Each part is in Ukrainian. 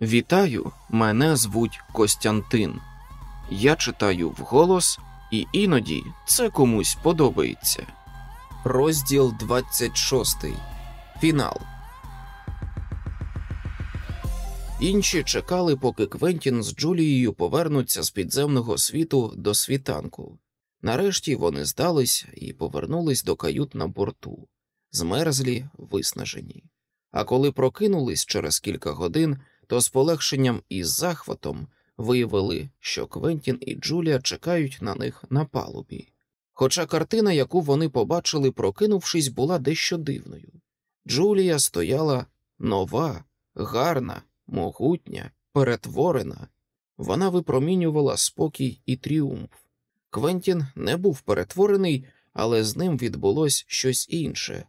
Вітаю, мене звуть Костянтин. Я читаю вголос, і іноді це комусь подобається. Розділ 26. Фінал. Інші чекали, поки Квентін з Джулією повернуться з підземного світу до світанку. Нарешті вони здались і повернулись до кают на борту, змерзлі, виснажені. А коли прокинулись через кілька годин, то з полегшенням і захватом виявили, що Квентін і Джулія чекають на них на палубі. Хоча картина, яку вони побачили, прокинувшись, була дещо дивною. Джулія стояла нова, гарна, могутня, перетворена. Вона випромінювала спокій і тріумф. Квентін не був перетворений, але з ним відбулось щось інше.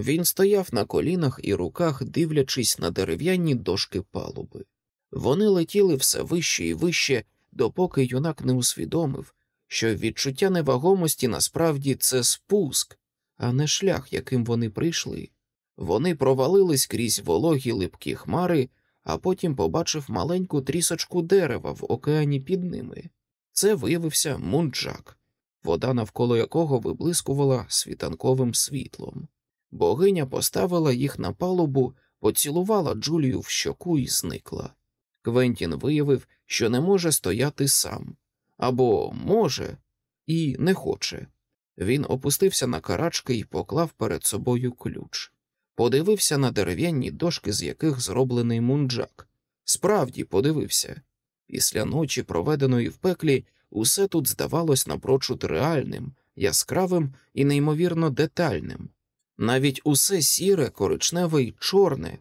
Він стояв на колінах і руках, дивлячись на дерев'яні дошки палуби. Вони летіли все вище і вище, допоки юнак не усвідомив, що відчуття невагомості насправді це спуск, а не шлях, яким вони прийшли. Вони провалились крізь вологі липкі хмари, а потім побачив маленьку трісочку дерева в океані під ними. Це виявився мунджак, вода навколо якого виблискувала світанковим світлом. Богиня поставила їх на палубу, поцілувала Джулію в щоку і зникла. Квентін виявив, що не може стояти сам або може і не хоче. Він опустився на карачки і поклав перед собою ключ, подивився на дерев'яні дошки, з яких зроблений мунджак. Справді подивився. Після ночі, проведеної в пеклі, усе тут здавалось напрочуд реальним, яскравим і неймовірно детальним. Навіть усе сіре, коричневе й чорне,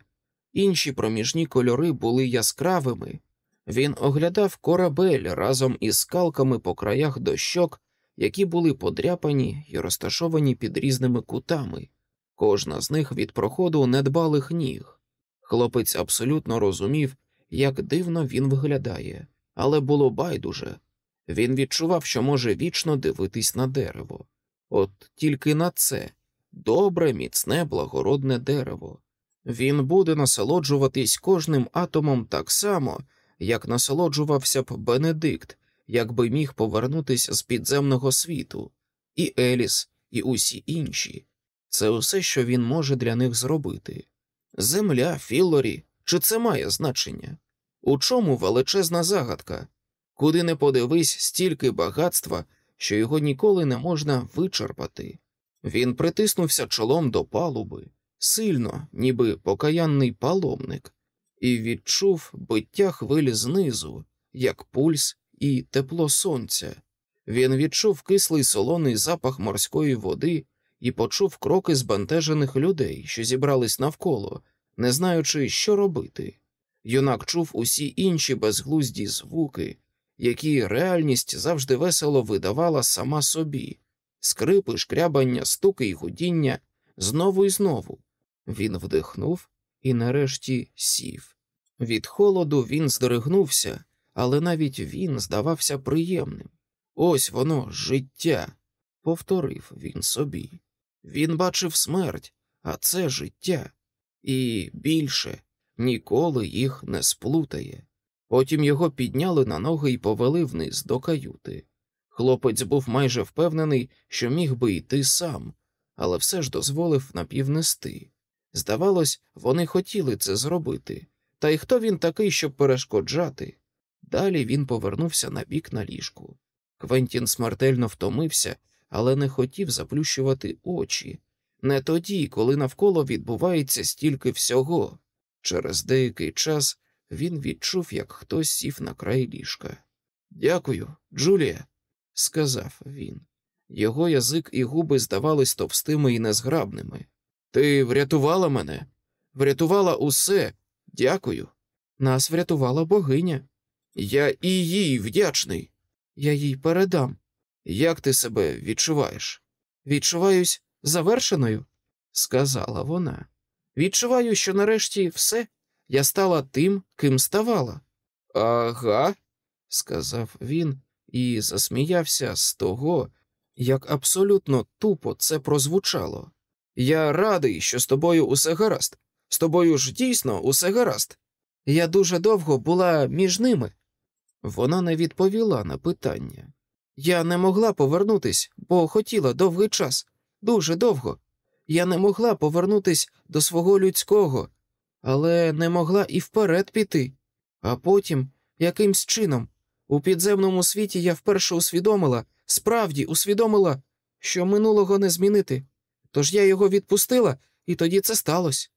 інші проміжні кольори були яскравими. Він оглядав корабель разом із скалками по краях дощок, які були подряпані і розташовані під різними кутами, кожна з них від проходу недбалих ніг. Хлопець абсолютно розумів, як дивно він виглядає, але було байдуже. Він відчував, що може вічно дивитись на дерево. От тільки на це добре, міцне, благородне дерево. Він буде насолоджуватись кожним атомом так само, як насолоджувався б Бенедикт, якби міг повернутися з підземного світу, і Еліс, і усі інші. Це усе, що він може для них зробити. Земля, Філлорі, чи це має значення? У чому величезна загадка? Куди не подивись стільки багатства, що його ніколи не можна вичерпати. Він притиснувся чолом до палуби, сильно, ніби покаянний паломник, і відчув биття хвиль знизу, як пульс і тепло сонця. Він відчув кислий солоний запах морської води і почув кроки збентежених людей, що зібрались навколо, не знаючи, що робити. Юнак чув усі інші безглузді звуки, які реальність завжди весело видавала сама собі скрипи, шкрябання, стуки й гудіння знову і знову. Він вдихнув і нарешті сів. Від холоду він здригнувся, але навіть він здавався приємним. Ось воно, життя, повторив він собі. Він бачив смерть, а це життя, і більше ніколи їх не сплутає. Потім його підняли на ноги і повели вниз до каюти. Хлопець був майже впевнений, що міг би йти сам, але все ж дозволив напівнести. Здавалось, вони хотіли це зробити, та й хто він такий, щоб перешкоджати? Далі він повернувся на бік на ліжку. Квентін смертельно втомився, але не хотів заплющувати очі. Не тоді, коли навколо відбувається стільки всього. Через деякий час він відчув, як хтось сів на край ліжка. Дякую, Джулія, сказав він. Його язик і губи здавались товстими і незграбними. Ти врятувала мене, врятувала усе. Дякую. Нас врятувала богиня. Я і їй вдячний. Я їй передам. Як ти себе відчуваєш? Відчуваюсь завершеною, сказала вона. Відчуваю, що нарешті все я стала тим, ким ставала. Ага, сказав він і засміявся з того, як абсолютно тупо це прозвучало. Я радий, що з тобою усе гаразд. З тобою ж дійсно усе гаразд. Я дуже довго була між ними. Вона не відповіла на питання. Я не могла повернутись, бо хотіла довгий час, дуже довго. Я не могла повернутись до свого людського, але не могла і вперед піти. А потім, якимсь чином, у підземному світі я вперше усвідомила, справді усвідомила, що минулого не змінити. Тож я його відпустила, і тоді це сталося.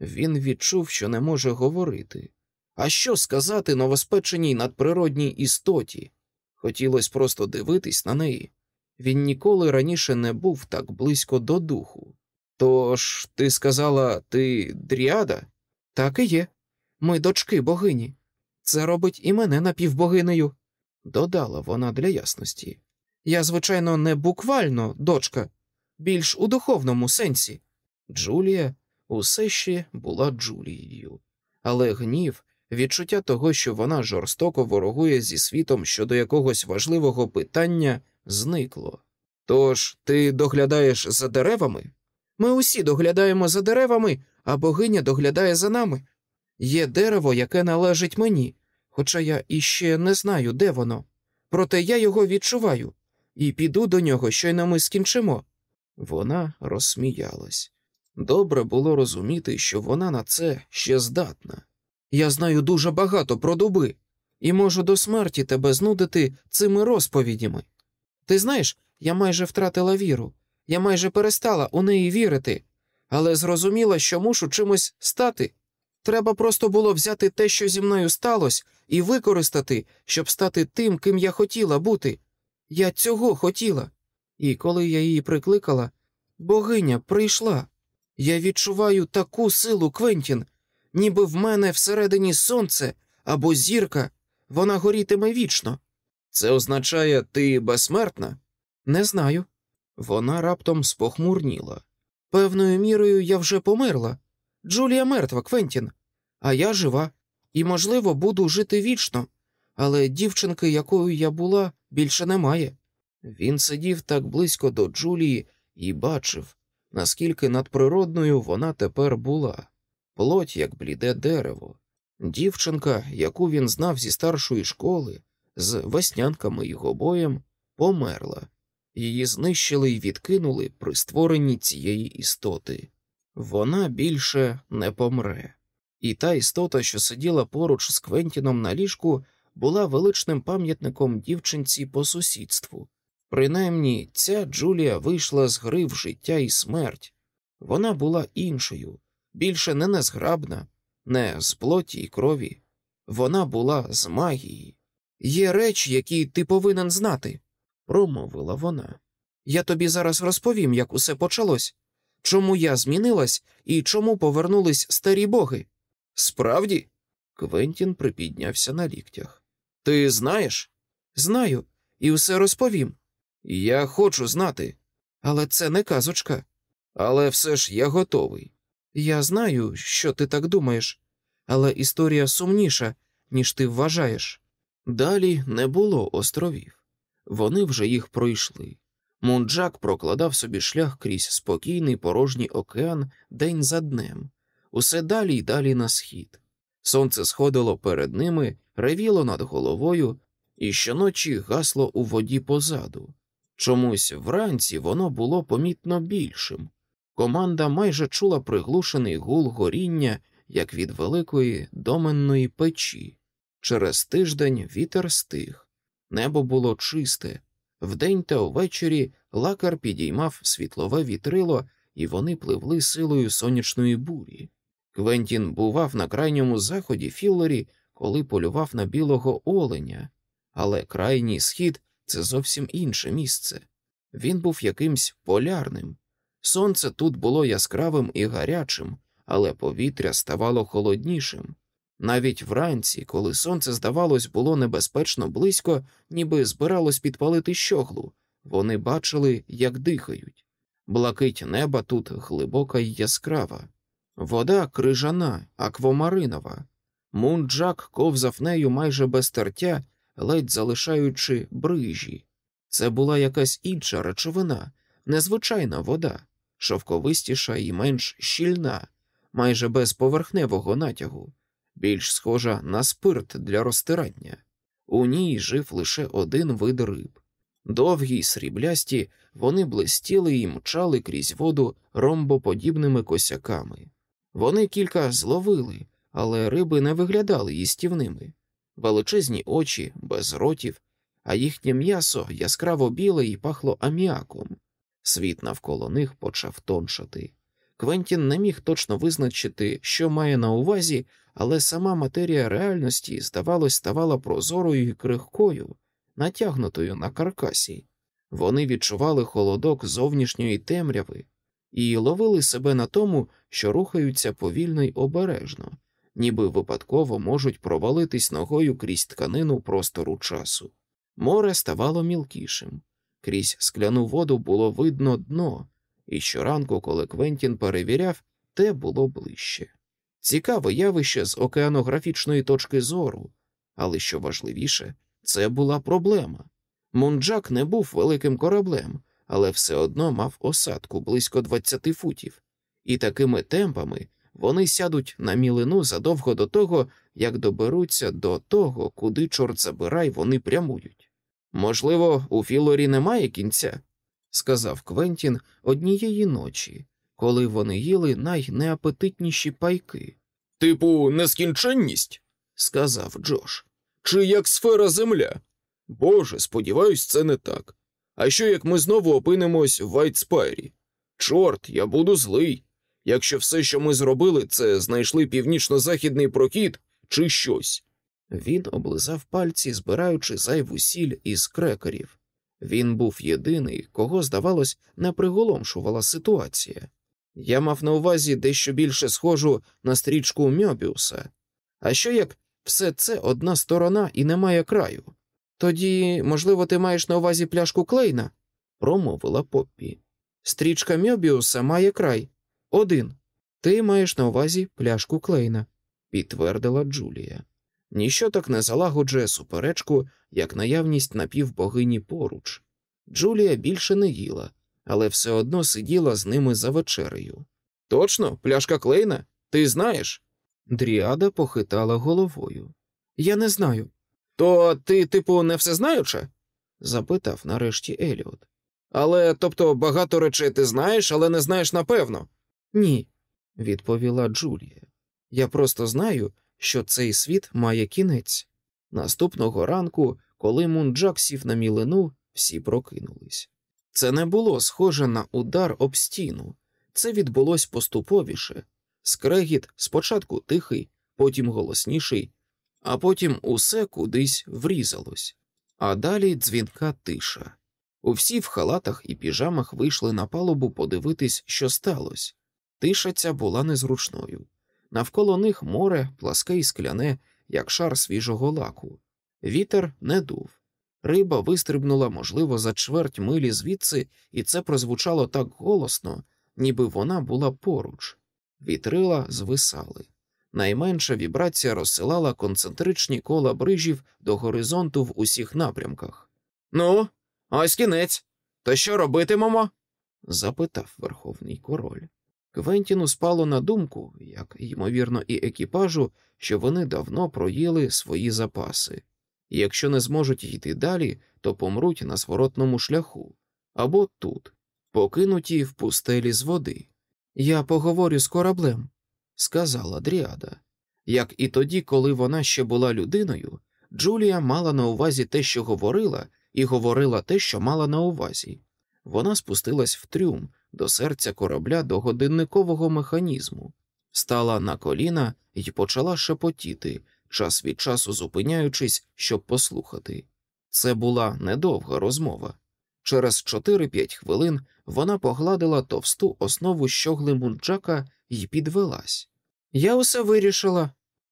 Він відчув, що не може говорити. А що сказати новоспеченій надприродній істоті? Хотілося просто дивитись на неї. Він ніколи раніше не був так близько до духу. Тож, ти сказала, ти дріада? Так і є. Ми дочки богині. Це робить і мене напівбогинею, додала вона для ясності. Я, звичайно, не буквально дочка, більш у духовному сенсі. Джулія усе ще була Джулією, але гнів, відчуття того, що вона жорстоко ворогує зі світом щодо якогось важливого питання, зникло. Тож ти доглядаєш за деревами? Ми усі доглядаємо за деревами, а богиня доглядає за нами. Є дерево, яке належить мені, хоча я іще не знаю, де воно. Проте я його відчуваю і піду до нього, щойно ми скінчимо. Вона розсміялась. Добре було розуміти, що вона на це ще здатна. Я знаю дуже багато про дуби і можу до смерті тебе знудити цими розповідями. Ти знаєш, я майже втратила віру, я майже перестала у неї вірити, але зрозуміла, що мушу чимось стати. Треба просто було взяти те, що зі мною сталося, і використати, щоб стати тим, ким я хотіла бути. Я цього хотіла. І коли я її прикликала, богиня прийшла. Я відчуваю таку силу, Квентін, ніби в мене всередині сонце або зірка, вона горітиме вічно. Це означає, ти безсмертна? Не знаю. Вона раптом спохмурніла. Певною мірою я вже померла. Джулія мертва, Квентін, а я жива. І, можливо, буду жити вічно, але дівчинки, якою я була, більше немає. Він сидів так близько до Джулії і бачив, наскільки надприродною вона тепер була, плоть, як бліде дерево, дівчинка, яку він знав зі старшої школи, з веснянками й гобоєм, померла, її знищили й відкинули при створенні цієї істоти. Вона більше не помре. І та істота, що сиділа поруч з Квентіном на ліжку, була величним пам'ятником дівчинці по сусідству. Принаймні, ця Джулія вийшла з гри в життя і смерть. Вона була іншою, більше не незграбна, не з плоті і крові. Вона була з магії. Є речі, які ти повинен знати, промовила вона. Я тобі зараз розповім, як усе почалось, чому я змінилась і чому повернулись старі боги. Справді? Квентін припіднявся на ліктях. Ти знаєш? Знаю, і все розповім. Я хочу знати. Але це не казочка. Але все ж я готовий. Я знаю, що ти так думаєш, але історія сумніша, ніж ти вважаєш. Далі не було островів. Вони вже їх пройшли. Мунджак прокладав собі шлях крізь спокійний порожній океан день за днем, усе далі й далі на схід. Сонце сходило перед ними, ревіло над головою і щоночі гасло у воді позаду. Чомусь вранці воно було помітно більшим. Команда майже чула приглушений гул горіння, як від великої доменної печі. Через тиждень вітер стих, небо було чисте. Вдень та увечері лакар підіймав світлове вітрило, і вони пливли силою сонячної бурі. Квентін бував на крайньому заході Філлері, коли полював на білого оленя, але крайній схід це зовсім інше місце. Він був якимсь полярним. Сонце тут було яскравим і гарячим, але повітря ставало холоднішим. Навіть вранці, коли сонце, здавалось, було небезпечно близько, ніби збиралось підпалити щоглу, вони бачили, як дихають. Блакить неба тут глибока й яскрава, вода крижана, аквамаринова. Мунджак ковзав нею майже без тертя, ледь залишаючи брижі. Це була якась інша речовина, незвичайна вода, шовковистіша і менш щільна, майже без поверхневого натягу. Більш схожа на спирт для розтирання. У ній жив лише один вид риб. Довгі й сріблясті, вони блистіли і мчали крізь воду ромбоподібними косяками. Вони кілька зловили, але риби не виглядали їстівними, величезні очі, без ротів, а їхнє м'ясо яскраво біле і пахло аміаком. Світ навколо них почав тоншати. Квентін не міг точно визначити, що має на увазі, але сама матерія реальності, здавалось, ставала прозорою і крихкою, натягнутою на каркасі. Вони відчували холодок зовнішньої темряви і ловили себе на тому, що рухаються повільно й обережно, ніби випадково можуть провалитись ногою крізь тканину простору часу. Море ставало мілкішим, крізь скляну воду було видно дно, і щоранку, коли Квентін перевіряв, те було ближче. Цікаве явище з океанографічної точки зору, але що важливіше, це була проблема. Мунджак не був великим кораблем, але все одно мав осадку близько 20 футів, і такими темпами вони сядуть на мілину задовго до того, як доберуться до того, куди, чорт забирай, вони прямують. Можливо, у Філорі немає кінця, сказав Квентін однієї ночі, коли вони їли найнеапетитніші пайки. Типу, нескінченність, сказав Джош. Чи як сфера земля? Боже, сподіваюсь, це не так. А що як ми знову опинимось в Вайтспайрі? Чорт, я буду злий. Якщо все, що ми зробили, це знайшли північно-західний прохід чи щось. Він облизав пальці, збираючи зайву сіль із крекерів. Він був єдиний, кого, здавалось, не приголомшувала ситуація. Я мав на увазі дещо більше схожу на стрічку Мьобіуса. А що як все це одна сторона і немає краю? Тоді, можливо, ти маєш на увазі пляшку клейна, промовила Поппі. Стрічка Мьобіуса має край. Один. Ти маєш на увазі пляшку клейна, підтвердила Джулія. Ніщо так не залагоджує суперечку, як наявність напівбогині поруч. Джулія більше не їла, але все одно сиділа з ними за вечерею. Точно, пляшка клейна? Ти знаєш? Дріада похитала головою. Я не знаю. То ти, типу, не всезнаюча? запитав нарешті Еліот. Але тобто багато речей ти знаєш, але не знаєш напевно. Ні, відповіла Джулія. Я просто знаю, що цей світ має кінець. Наступного ранку, коли Мунджак сів на мілину, всі прокинулись. Це не було схоже на удар об стіну, це відбулось поступовіше. Скрегіт спочатку тихий, потім голосніший, а потім усе кудись врізалось, а далі дзвінка тиша. Усі в халатах і піжамах вийшли на палубу подивитись, що сталося. Тиша ця була незручною. Навколо них море, пласке і скляне, як шар свіжого лаку. Вітер не дув. Риба вистрибнула, можливо, за чверть милі звідси, і це прозвучало так голосно, ніби вона була поруч. Вітрила звисали. Найменша вібрація розсилала концентричні кола брижів до горизонту в усіх напрямках. Ну, ось кінець. То що робитимемо? запитав верховний король. Квентіну спало на думку, як ймовірно, і екіпажу, що вони давно проїли свої запаси, якщо не зможуть йти далі, то помруть на зворотному шляху або тут, покинуті в пустелі з води. Я поговорю з кораблем, сказала Дріада. Як і тоді, коли вона ще була людиною, Джулія мала на увазі те, що говорила, і говорила те, що мала на увазі. Вона спустилась в трюм до серця корабля до годинникового механізму, стала на коліна і почала шепотіти, час від часу зупиняючись, щоб послухати. Це була недовга розмова. Через 4-5 хвилин вона погладила товсту основу щогли мунджака і підвелась. Я усе вирішила.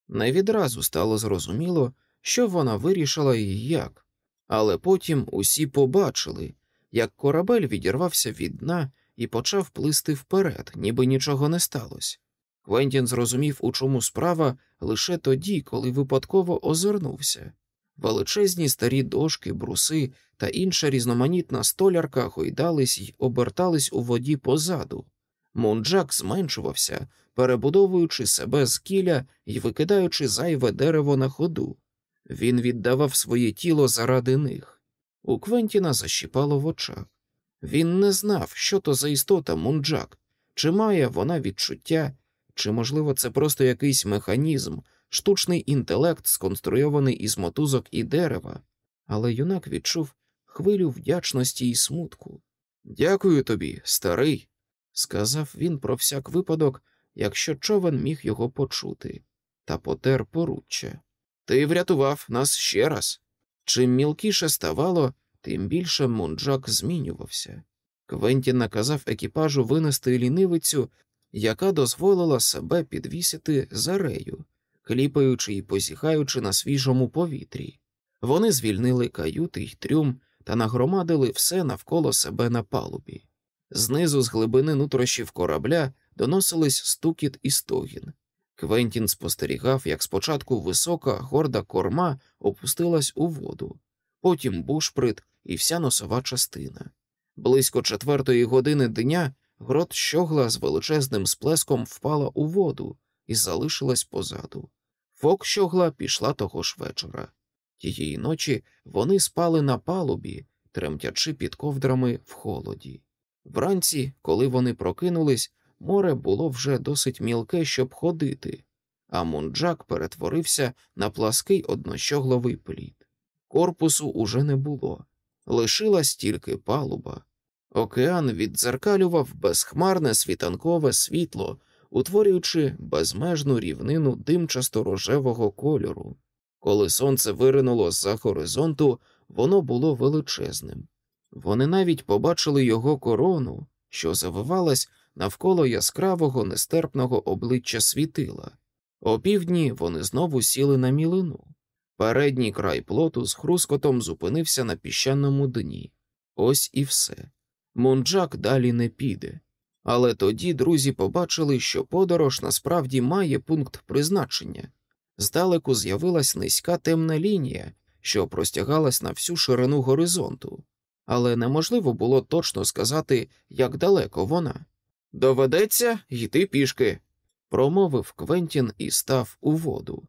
Не відразу стало зрозуміло, що вона вирішила і як, але потім усі побачили, як корабель відірвався від дна і почав плисти вперед, ніби нічого не сталося. Квентін зрозумів, у чому справа лише тоді, коли випадково озирнувся. Величезні старі дошки, бруси та інша різноманітна столярка гойдались й обертались у воді позаду. Мунджак зменшувався, перебудовуючи себе з кіля і викидаючи зайве дерево на ходу. Він віддавав своє тіло заради них. У Квентіна защіпало в очах. Він не знав, що то за істота мунджак, чи має вона відчуття, чи, можливо, це просто якийсь механізм, штучний інтелект, сконструйований із мотузок і дерева, але юнак відчув хвилю вдячності і смутку. Дякую тобі, старий, сказав він про всяк випадок, якщо човен міг його почути, та потер поруччя. Ти врятував нас ще раз. Чим мілкіше ставало, тим більше мунджак змінювався. Квентін наказав екіпажу винести лінивицю, яка дозволила себе підвісити зарею, кліпаючи і позіхаючи на свіжому повітрі. Вони звільнили каюти й трюм та нагромадили все навколо себе на палубі. Знизу, з глибини нутрощів корабля, доносились стукіт і стогін. Квентін спостерігав, як спочатку висока, горда корма опустилась у воду, потім бушприт і вся носова частина. Близько четвертої години дня грот щогла з величезним сплеском впала у воду і залишилась позаду. Фок щогла пішла того ж вечора. Тієї ночі вони спали на палубі, тремтячи під ковдрами в холоді. Вранці, коли вони прокинулись, море було вже досить мілке, щоб ходити, а мунджак перетворився на плаский однощогловий плід. Корпусу уже не було, лишилась тільки палуба. Океан віддзеркалював безхмарне світанкове світло, утворюючи безмежну рівнину димчасто рожевого кольору. Коли сонце виринуло з за горизонту, воно було величезним. Вони навіть побачили його корону, що завивалась навколо яскравого нестерпного обличчя світила. Опівдні вони знову сіли на мілину. Передній край плоту з хрускотом зупинився на піщаному дні. Ось і все. Мунджак далі не піде. Але тоді друзі побачили, що подорож насправді має пункт призначення. Здалеку з'явилась низька темна лінія, що простягалась на всю ширину горизонту, але неможливо було точно сказати, як далеко вона. Доведеться йти пішки, промовив Квентін і став у воду.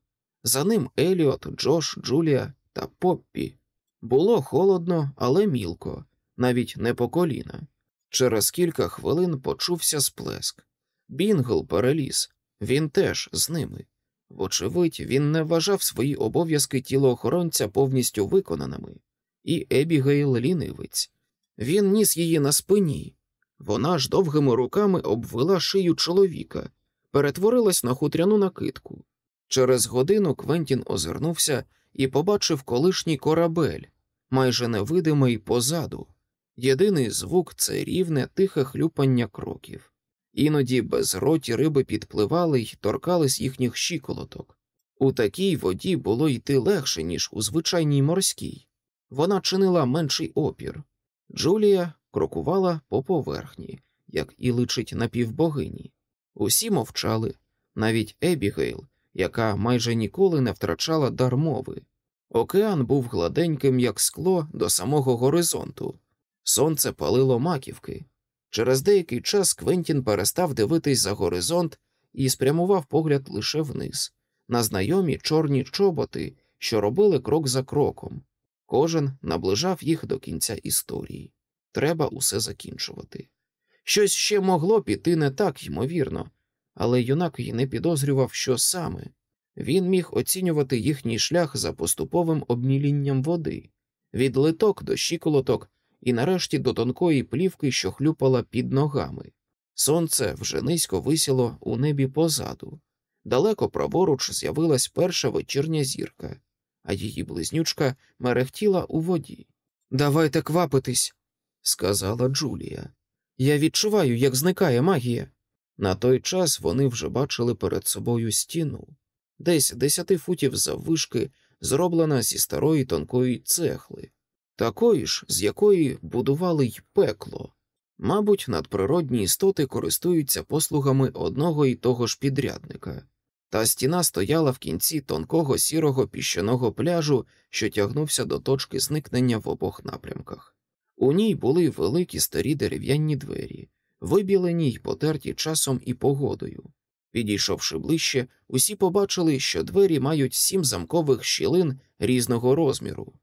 За ним Еліот, Джош, Джулія та Поппі. Було холодно, але мілко, навіть не по коліна. Через кілька хвилин почувся сплеск. Бінгл переліз, він теж з ними. Вочевидь, він не вважав свої обов'язки тілоохоронця повністю виконаними, і Ебігейл лінивець. Він ніс її на спині. Вона ж довгими руками обвела шию чоловіка, перетворилась на хутряну накидку. Через годину Квентін озирнувся і побачив колишній корабель, майже невидимий позаду. Єдиний звук це рівне, тихе хлюпання кроків. Іноді безроті риби підпливали й торкались їхніх щиколоток. У такій воді було йти легше, ніж у звичайній морській. Вона чинила менший опір. Джулія крокувала по поверхні, як і личить напівбогині. Усі мовчали, навіть Ебігейл, яка майже ніколи не втрачала дар мови. Океан був гладеньким, як скло, до самого горизонту. Сонце палило маківки. Через деякий час Квентін перестав дивитись за горизонт і спрямував погляд лише вниз, на знайомі чорні чоботи, що робили крок за кроком. Кожен наближав їх до кінця історії. Треба усе закінчувати. Щось ще могло піти не так, ймовірно, але юнак і не підозрював, що саме. Він міг оцінювати їхній шлях за поступовим обмілінням води, від литок до щиколоток і нарешті до тонкої плівки, що хлюпала під ногами. Сонце вже низько висіло у небі позаду. Далеко праворуч з'явилась перша вечірня зірка, а її близнючка мерехтіла у воді. Давайте квапитись, сказала Джулія. Я відчуваю, як зникає магія. На той час вони вже бачили перед собою стіну, десь десяти футів заввишки, зроблена зі старої тонкої цехли такої ж, з якої будували й пекло. Мабуть, надприродні істоти користуються послугами одного і того ж підрядника, та стіна стояла в кінці тонкого сірого піщаного пляжу, що тягнувся до точки зникнення в обох напрямках. У ній були великі старі дерев'яні двері, вибілені й потерті часом і погодою. Підійшовши ближче, усі побачили, що двері мають сім замкових щілин різного розміру.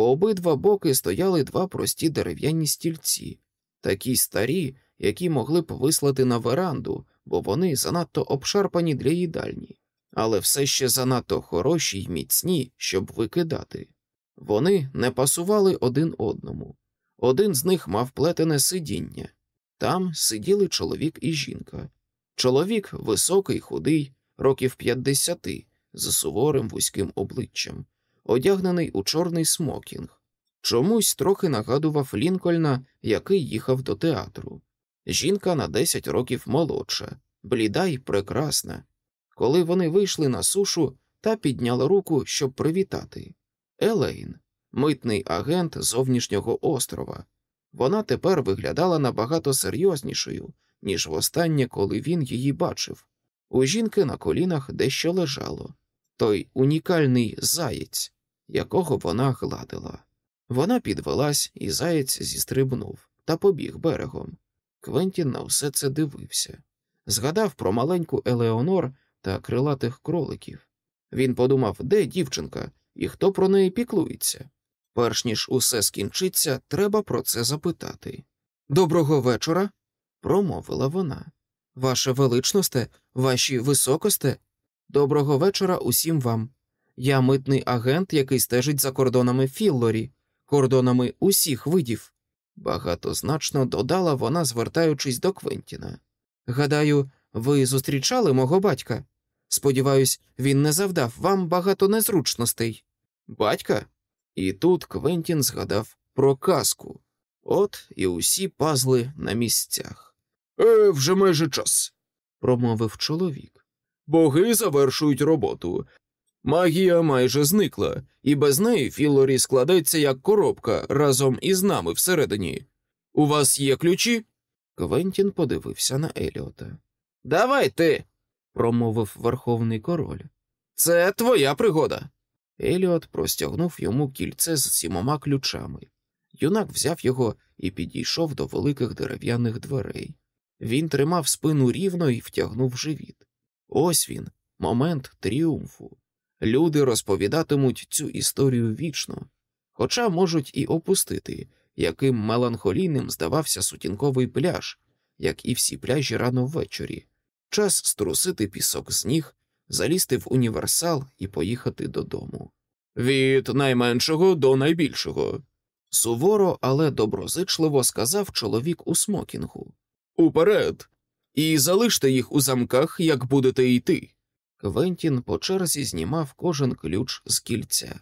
По обидва боки стояли два прості дерев'яні стільці, такі старі, які могли б вислати на веранду, бо вони занадто обшарпані для їдальні, але все ще занадто хороші й міцні, щоб викидати. Вони не пасували один одному. Один з них мав плетене сидіння. Там сиділи чоловік і жінка. Чоловік високий, худий, років п'ятдесяти, з суворим вузьким обличчям, одягнений у чорний смокінг. Чомусь трохи нагадував Лінкольна, який їхав до театру. Жінка на десять років молодша, бліда й прекрасна. Коли вони вийшли на сушу, та підняла руку, щоб привітати. Елейн, митний агент зовнішнього острова. Вона тепер виглядала набагато серйознішою, ніж востаннє, коли він її бачив. У жінки на колінах дещо лежало той унікальний заєць, якого вона гладила. Вона підвелась, і заєць зістрибнув та побіг берегом. Квентін на все це дивився, згадав про маленьку Елеонор та крилатих кроликів. Він подумав, де дівчинка і хто про неї піклується. Перш ніж усе скінчиться, треба про це запитати. Доброго вечора, промовила вона. Ваше величносте, ваші високосте, доброго вечора усім вам. Я митний агент, який стежить за кордонами Філлорі, кордонами усіх видів. Багатозначно додала вона, звертаючись до Квентіна. Гадаю, ви зустрічали мого батька. Сподіваюсь, він не завдав вам багато незручностей. Батька? І тут Квентін згадав про казку. От і усі пазли на місцях. Е, вже майже час, промовив чоловік. Боги завершують роботу. Магія майже зникла, і без неї Філорі складеться як коробка разом із нами всередині. У вас є ключі? Квентін подивився на Еліота. Давай ти, промовив верховний король. Це твоя пригода. Еліот простягнув йому кільце з сімома ключами. Юнак взяв його і підійшов до великих дерев'яних дверей. Він тримав спину рівно і втягнув живіт. Ось він, момент тріумфу. Люди розповідатимуть цю історію вічно, хоча можуть і опустити, яким меланхолійним здавався сутінковий пляж, як і всі пляжі рано ввечері. Час струсити пісок з ніг, залізти в універсал і поїхати додому. Від найменшого до найбільшого. Суворо, але доброзичливо сказав чоловік у смокінгу. Уперед! І залиште їх у замках, як будете йти. Квентін по черзі знімав кожен ключ з кільця.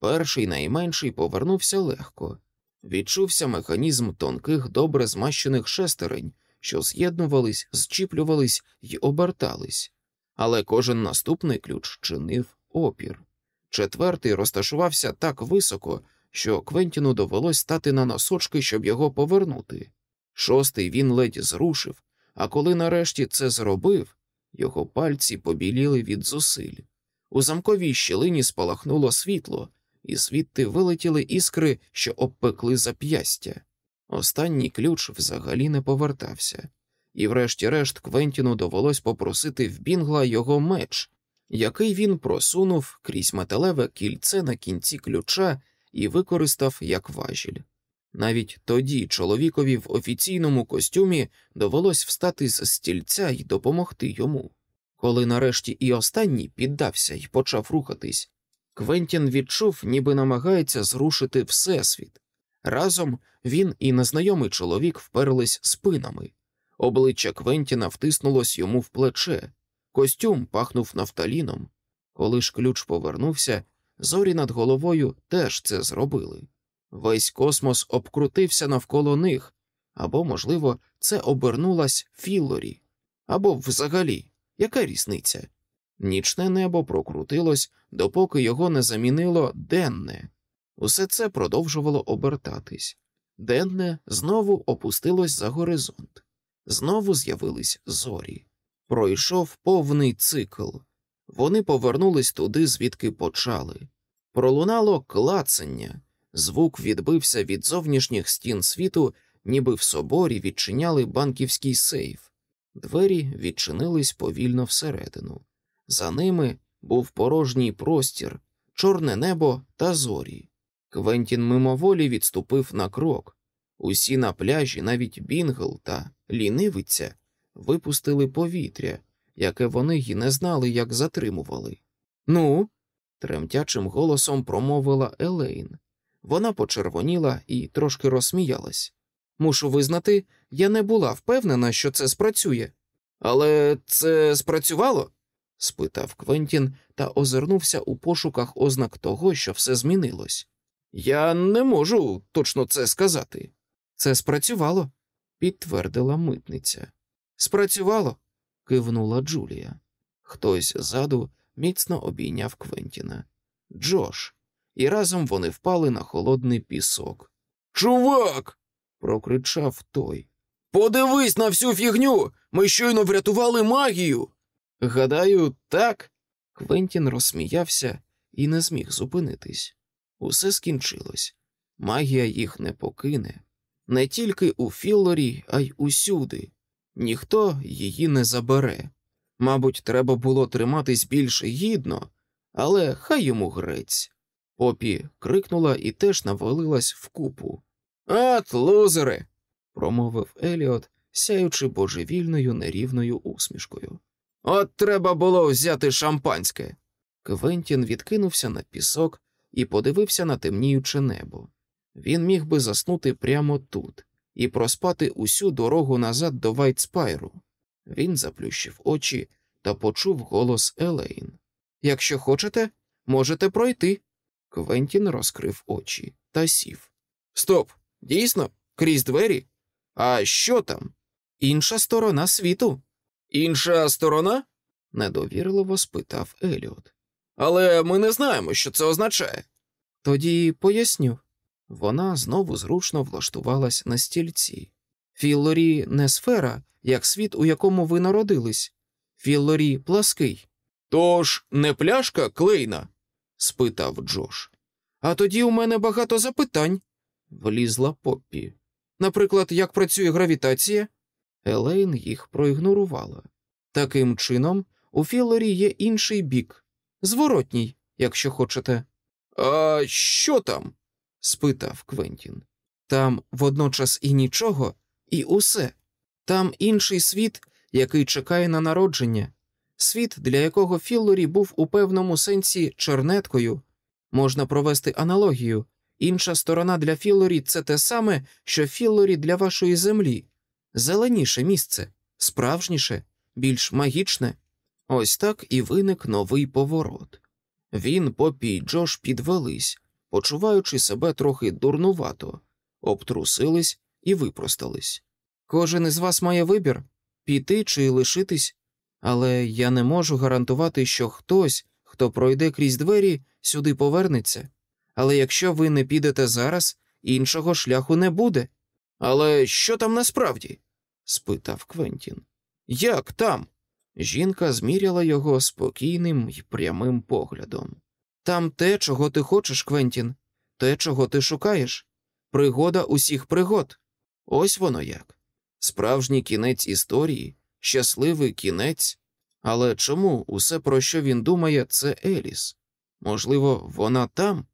Перший найменший повернувся легко. Відчувся механізм тонких, добре змащених шестерень, що з'єднувались, зчіплювались й обертались, але кожен наступний ключ чинив опір. Четвертий розташувався так високо, що Квентіну довелось стати на носочки, щоб його повернути. Шостий він ледь зрушив, а коли нарешті це зробив, його пальці побіліли від зусиль. У замковій щілині спалахнуло світло, і звідти вилетіли іскри, що обпекли зап'ястя. Останній ключ взагалі не повертався, і, врешті-решт, Квентіну довелось попросити в Бінгла його меч, який він просунув крізь металеве кільце на кінці ключа і використав як важіль. Навіть тоді чоловікові в офіційному костюмі довелось встати з стільця і допомогти йому. Коли нарешті і останній піддався і почав рухатись, Квентін відчув, ніби намагається зрушити всесвіт. Разом він і незнайомий чоловік вперлись спинами. Обличчя Квентіна втиснулось йому в плече, костюм пахнув нафталіном. Коли ж ключ повернувся, зорі над головою теж це зробили. Весь космос обкрутився навколо них, або, можливо, це обернулась Філлорі, або взагалі, яка різниця? Нічне небо прокрутилось, допоки його не замінило денне. Усе це продовжувало обертатись. Денне знову опустилось за горизонт, знову з'явились зорі. Пройшов повний цикл. Вони повернулись туди, звідки почали. Пролунало клацання. Звук відбився від зовнішніх стін світу ніби в соборі відчиняли банківський сейф. Двері відчинились повільно всередину. За ними був порожній простір, чорне небо та зорі. Квентін мимоволі відступив на крок. Усі на пляжі, навіть Бінгл та лінивиця, випустили повітря, яке вони й не знали, як затримували. Ну, тремтячим голосом промовила Елейн. Вона почервоніла і трошки розсміялась. Мушу визнати, я не була впевнена, що це спрацює. Але це спрацювало? спитав Квентін та озирнувся у пошуках ознак того, що все змінилось. Я не можу точно це сказати. Це спрацювало, підтвердила митниця. Спрацювало, кивнула Джулія. Хтось ззаду міцно обійняв Квентіна. Джош, і разом вони впали на холодний пісок. Чувак. прокричав той. Подивись на всю фігню. Ми щойно врятували магію. Гадаю, так. Квентін розсміявся і не зміг зупинитись. Усе скінчилось. Магія їх не покине. Не тільки у Філлорі, а й усюди. Ніхто її не забере. Мабуть, треба було триматись більш гідно, але хай йому грець. Поппі крикнула і теж навалилась в купу. От, лузери. промовив Еліот, сяючи божевільною нерівною усмішкою. От треба було взяти шампанське. Квентін відкинувся на пісок і подивився на темніюче небо. Він міг би заснути прямо тут і проспати усю дорогу назад до Вайтспайру. Він заплющив очі та почув голос Елейн. Якщо хочете, можете пройти. Квентін розкрив очі та сів. Стоп, дійсно, крізь двері? А що там? Інша сторона світу. Інша сторона? недовірливо спитав Еліот. Але ми не знаємо, що це означає. Тоді поясню. Вона знову зручно влаштувалась на стільці. Філлорі не сфера, як світ, у якому ви народились. Філлорі плаский. Тож не пляшка клейна? Спитав Джош. А тоді у мене багато запитань, влізла Поппі. Наприклад, як працює гравітація? Елейн їх проігнорувала. Таким чином, у Філлорі є інший бік, зворотній, якщо хочете. А що там? спитав Квентін. Там водночас і нічого, і усе. Там інший світ, який чекає на народження, світ, для якого Філлорі був у певному сенсі чернеткою. Можна провести аналогію. Інша сторона для Філлорі це те саме, що Філлорі для вашої землі. Зеленіше місце, справжніше, більш магічне. Ось так і виник новий поворот. Він, Попі й Джош підвелись, почуваючи себе трохи дурнувато, обтрусились і випростались. Кожен із вас має вибір піти чи лишитись, але я не можу гарантувати, що хтось, хто пройде крізь двері, сюди повернеться. Але якщо ви не підете зараз, іншого шляху не буде. Але що там насправді? спитав Квентін. Як там? Жінка зміряла його спокійним і прямим поглядом. Там те, чого ти хочеш, Квентін, те, чого ти шукаєш, пригода усіх пригод. Ось воно як. Справжній кінець історії, щасливий кінець. Але чому усе, про що він думає, це Еліс? Можливо, вона там?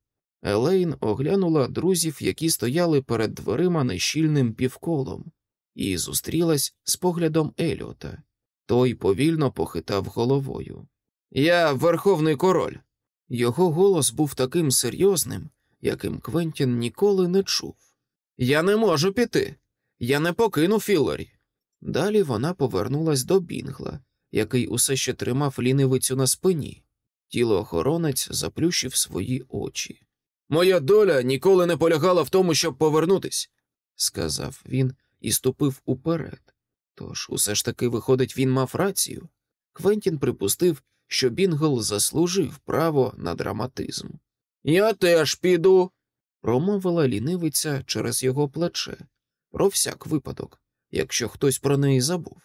Елейн оглянула друзів, які стояли перед дверима нещільним півколом, і зустрілась з поглядом Еліота. Той повільно похитав головою. Я верховний король. Його голос був таким серйозним, яким Квентін ніколи не чув. Я не можу піти. Я не покину Філорі. Далі вона повернулась до Бінгла, який усе ще тримав лінивицю на спині. Тілоохоронець заплющив свої очі. Моя доля ніколи не полягала в тому, щоб повернутись, сказав він і ступив уперед. Тож усе ж таки, виходить, він мав рацію. Квентін припустив, що Бінгл заслужив право на драматизм. Я теж піду, промовила лінивиця через його плече, про всяк випадок, якщо хтось про неї забув.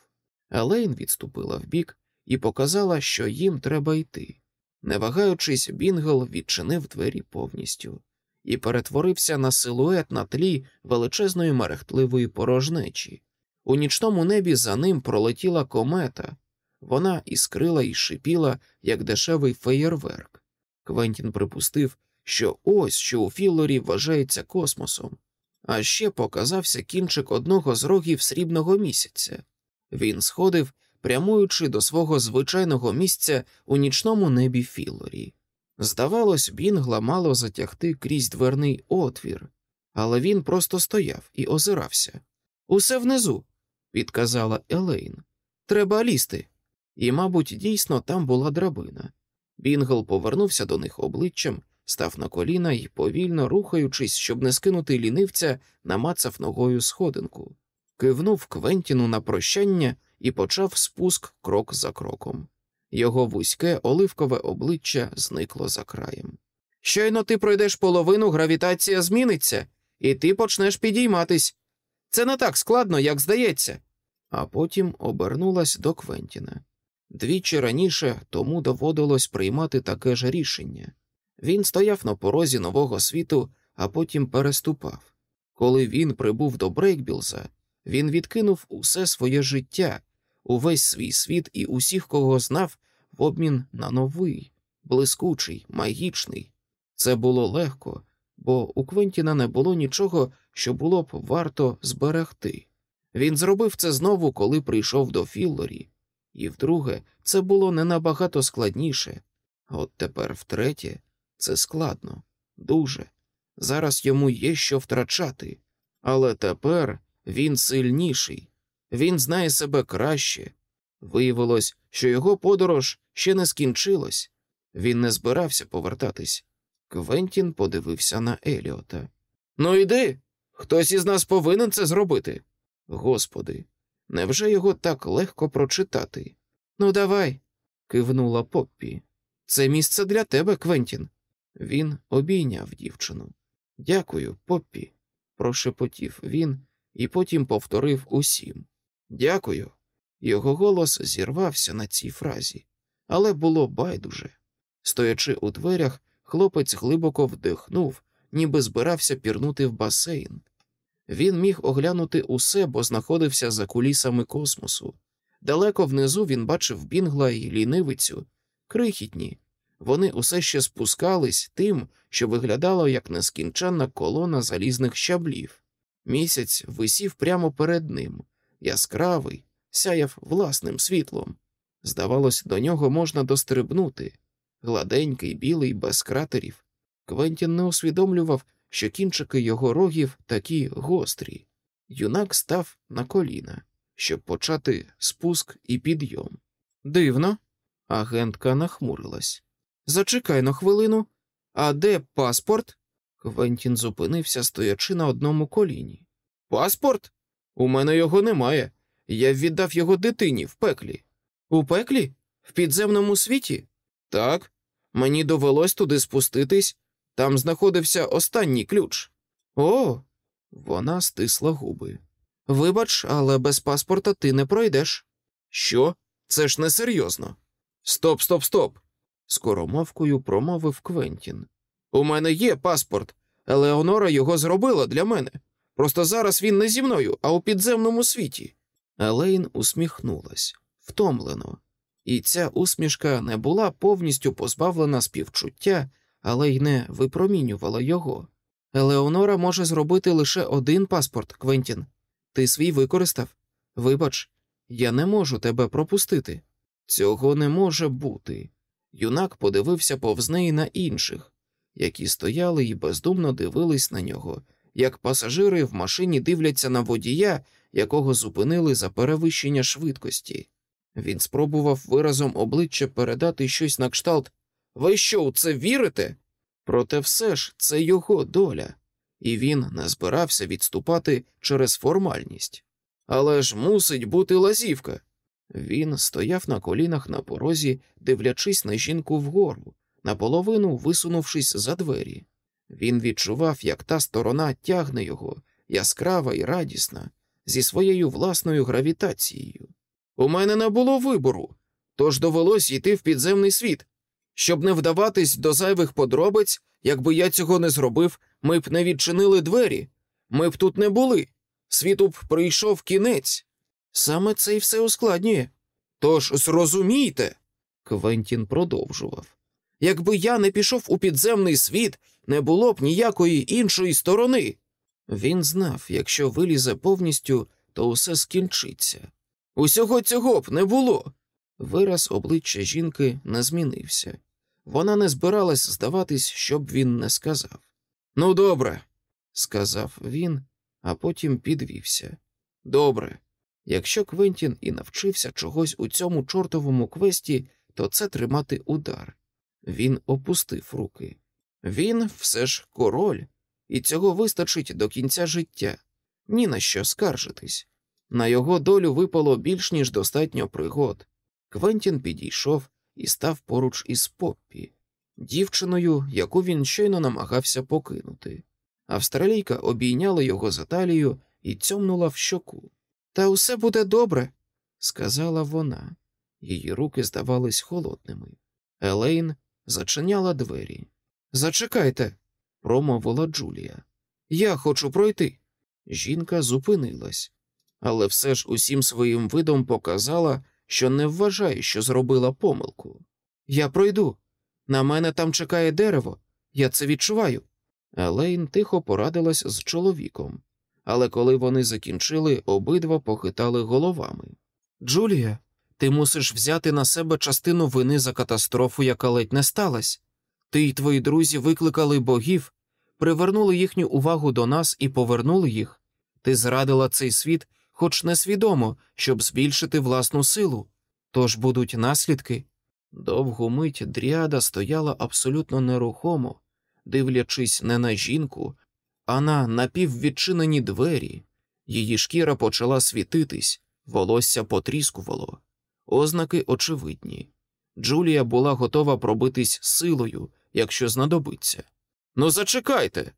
Елейн відступила вбік і показала, що їм треба йти. Не вагаючись, Бінгл відчинив двері повністю, і перетворився на силует на тлі величезної мерехтливої порожнечі. У нічному небі за ним пролетіла комета, вона іскрила і шипіла, як дешевий феєрверк. Квентін припустив, що ось що у Філлорі вважається космосом, а ще показався кінчик одного з рогів срібного місяця. Він сходив, прямуючи до свого звичайного місця у нічному небі Філлорі. Здавалось, Бінгла мало затягти крізь дверний отвір, але він просто стояв і озирався. Усе внизу, підказала Елейн. Треба лізти. І, мабуть, дійсно там була драбина. Бінгл повернувся до них обличчям, став на коліна і, повільно рухаючись, щоб не скинути лінивця, намацав ногою сходинку, кивнув Квентіну на прощання і почав спуск крок за кроком. Його вузьке оливкове обличчя зникло за краєм. Щойно ти пройдеш половину, гравітація зміниться, і ти почнеш підійматись. Це не так складно, як здається. А потім обернулась до Квентіна. Двічі раніше тому доводилось приймати таке ж рішення. Він стояв на порозі нового світу, а потім переступав. Коли він прибув до Брейкбілза, він відкинув усе своє життя, увесь свій світ і усіх, кого знав, в обмін на новий, блискучий, магічний. Це було легко, бо у Квентіна не було нічого, що було б варто зберегти. Він зробив це знову, коли прийшов до Філлорі, і вдруге, це було не набагато складніше. От тепер, втретє, це складно, дуже. Зараз йому є що втрачати, але тепер він сильніший, він знає себе краще. Виявилось, що його подорож ще не скінчилась, він не збирався повертатись. Квентін подивився на Еліота. Ну йди, хтось із нас повинен це зробити. Господи, невже його так легко прочитати? Ну, давай, кивнула Поппі. Це місце для тебе, Квентін. Він обійняв дівчину. Дякую, Поппі, прошепотів він і потім повторив усім. Дякую. Його голос зірвався на цій фразі, але було байдуже. Стоячи у дверях, хлопець глибоко вдихнув, ніби збирався пірнути в басейн. Він міг оглянути усе, бо знаходився за кулісами космосу. Далеко внизу він бачив бінгла і лінивицю, крихітні. Вони усе ще спускались тим, що виглядало як нескінченна колона залізних щаблів. Місяць висів прямо перед ним, яскравий, сяяв власним світлом. Здавалось, до нього можна дострибнути гладенький, білий, без кратерів. Квентін не усвідомлював, що кінчики його рогів такі гострі. Юнак став на коліна, щоб почати спуск і підйом. Дивно, агентка нахмурилась. Зачекай на хвилину. А де паспорт? Квентін зупинився, стоячи на одному коліні. Паспорт? У мене його немає. Я віддав його дитині в пеклі. У пеклі? В підземному світі? Так. Мені довелось туди спуститись. Там знаходився останній ключ. О, вона стисла губи. Вибач, але без паспорта ти не пройдеш. Що? Це ж несерйозно. Стоп, стоп, стоп. Скоромовкою промовив Квентін. У мене є паспорт, Елеонора його зробила для мене. Просто зараз він не зі мною, а у підземному світі. Елейн усміхнулась втомлено, і ця усмішка не була повністю позбавлена співчуття, але й не випромінювала його. Елеонора може зробити лише один паспорт, Квентін. Ти свій використав. Вибач, я не можу тебе пропустити. Цього не може бути. Юнак подивився повз неї на інших, які стояли і бездумно дивились на нього, як пасажири в машині дивляться на водія, якого зупинили за перевищення швидкості. Він спробував виразом обличчя передати щось на кшталт Ви що, у це вірите? Проте все ж це його доля, і він не збирався відступати через формальність. Але ж мусить бути лазівка. Він стояв на колінах на порозі, дивлячись на жінку вгору, наполовину висунувшись за двері. Він відчував, як та сторона тягне його, яскрава і радісна, зі своєю власною гравітацією. У мене не було вибору, тож довелось йти в підземний світ. Щоб не вдаватись до зайвих подробиць, якби я цього не зробив, Ми б не відчинили двері, ми б тут не були. Світу б прийшов кінець. Саме це й все ускладнює. Тож зрозумійте, Квентін продовжував. Якби я не пішов у підземний світ, не було б ніякої іншої сторони. Він знав, якщо вилізе повністю, то усе скінчиться. Усього цього б не було. Вираз обличчя жінки не змінився. Вона не збиралась здаватись, щоб він не сказав. Ну, добре, сказав він, а потім підвівся. Добре. Якщо Квентін і навчився чогось у цьому чортовому квесті, то це тримати удар. Він опустив руки. Він все ж король, і цього вистачить до кінця життя. Ні на що скаржитись. На його долю випало більш ніж достатньо пригод. Квентін підійшов і став поруч із Поппі, дівчиною, яку він щойно намагався покинути. Австралійка обійняла його за талію і цьомнула в щоку. Та усе буде добре, сказала вона. Її руки здавались холодними. Елейн зачиняла двері. Зачекайте, промовила Джулія. Я хочу пройти. Жінка зупинилась, але все ж усім своїм видом показала, що не вважає, що зробила помилку. Я пройду. На мене там чекає дерево, я це відчуваю. Елейн тихо порадилась з чоловіком, але коли вони закінчили, обидва похитали головами. Джулія, ти мусиш взяти на себе частину вини за катастрофу, яка ледь не сталася. Ти й твої друзі викликали богів, привернули їхню увагу до нас і повернули їх. Ти зрадила цей світ, хоч несвідомо, щоб збільшити власну силу. Тож будуть наслідки. Довгу мить дріада стояла абсолютно нерухомо, дивлячись не на жінку, а на напіввідчинені двері. Її шкіра почала світитись, волосся потріскувало. Ознаки очевидні. Джулія була готова пробитись силою, якщо знадобиться. Ну, зачекайте,